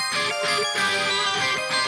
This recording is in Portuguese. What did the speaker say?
Música